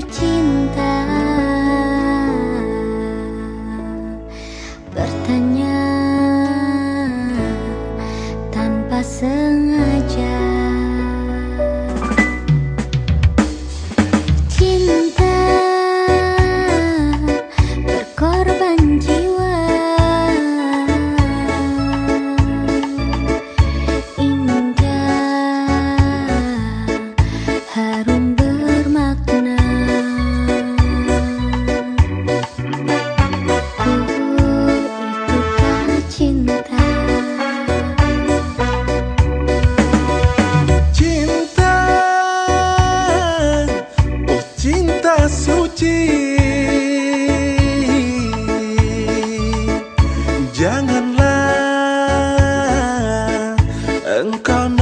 уйти engkau